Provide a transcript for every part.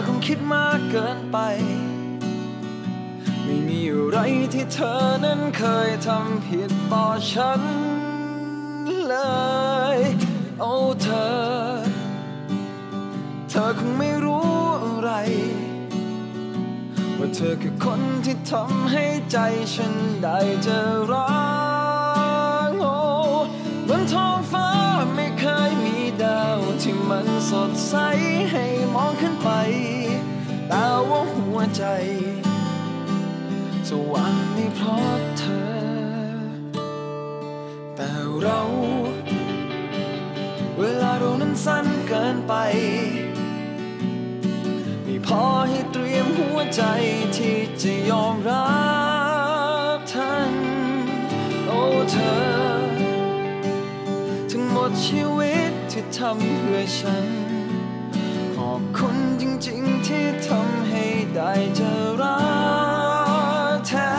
อคงคิดมากเกินไป ไม่มีอะไรที่เธอนั้นเคยทำผิดต่อฉันเลย โอ้เธอ เธอคงไม่รู้อะไร ว่าเธอคือคนที่ทำให้ใจฉันได้เจอรักโอ้บนท้องฟ้าไม่เคยมีดาวที่มันสดใสให้ ขึ้นไป แต่ว่าหัวใจ สว่างไม่เพราะเธอ แต่เรา เวลาเรานั้นสั้นเกินไป ไม่พอให้เตรียมหัวใจที่จะยอมรับท่านโอ้เธอ ทั้งหมดชีวิตที่ทำเพื่อฉัน อบคุณจริงๆที่ทำให้ได้เจอรักแท้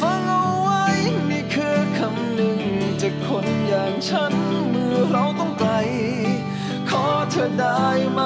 ฟังเอาไว้นี่คือคำหนึ่งจากคนอย่างฉันเมื่อเราต้องไป ขอเธอได้ไหม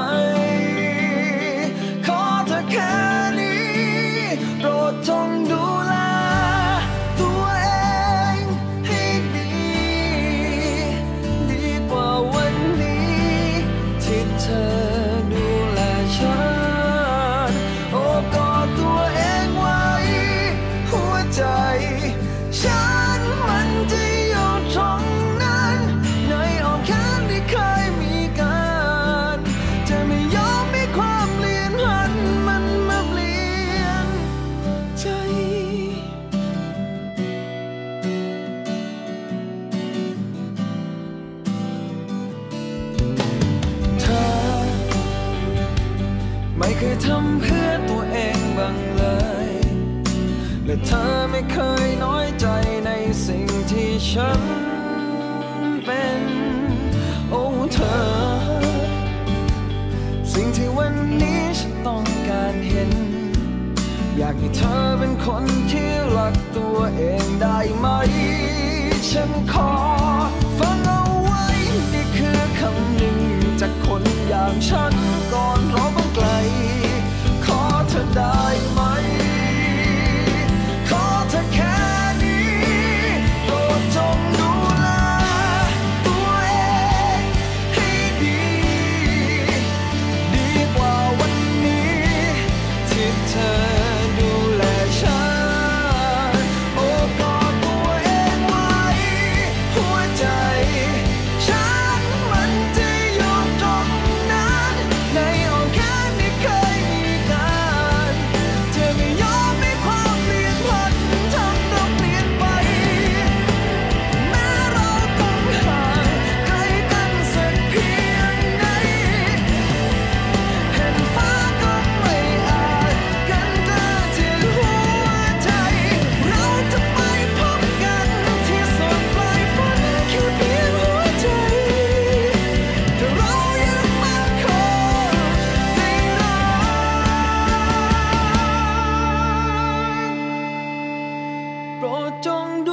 ยทำเพื่อตัวเองบ้างเลย และเธอไม่เคยน้อยใจในสิ่งที่ฉันเป็น โอ้เธอ สิ่งที่วันนี้ฉันต้องการเห็น อยากให้เธอเป็นคนที่รักตัวเองได้ไหม ฉันขอ 我终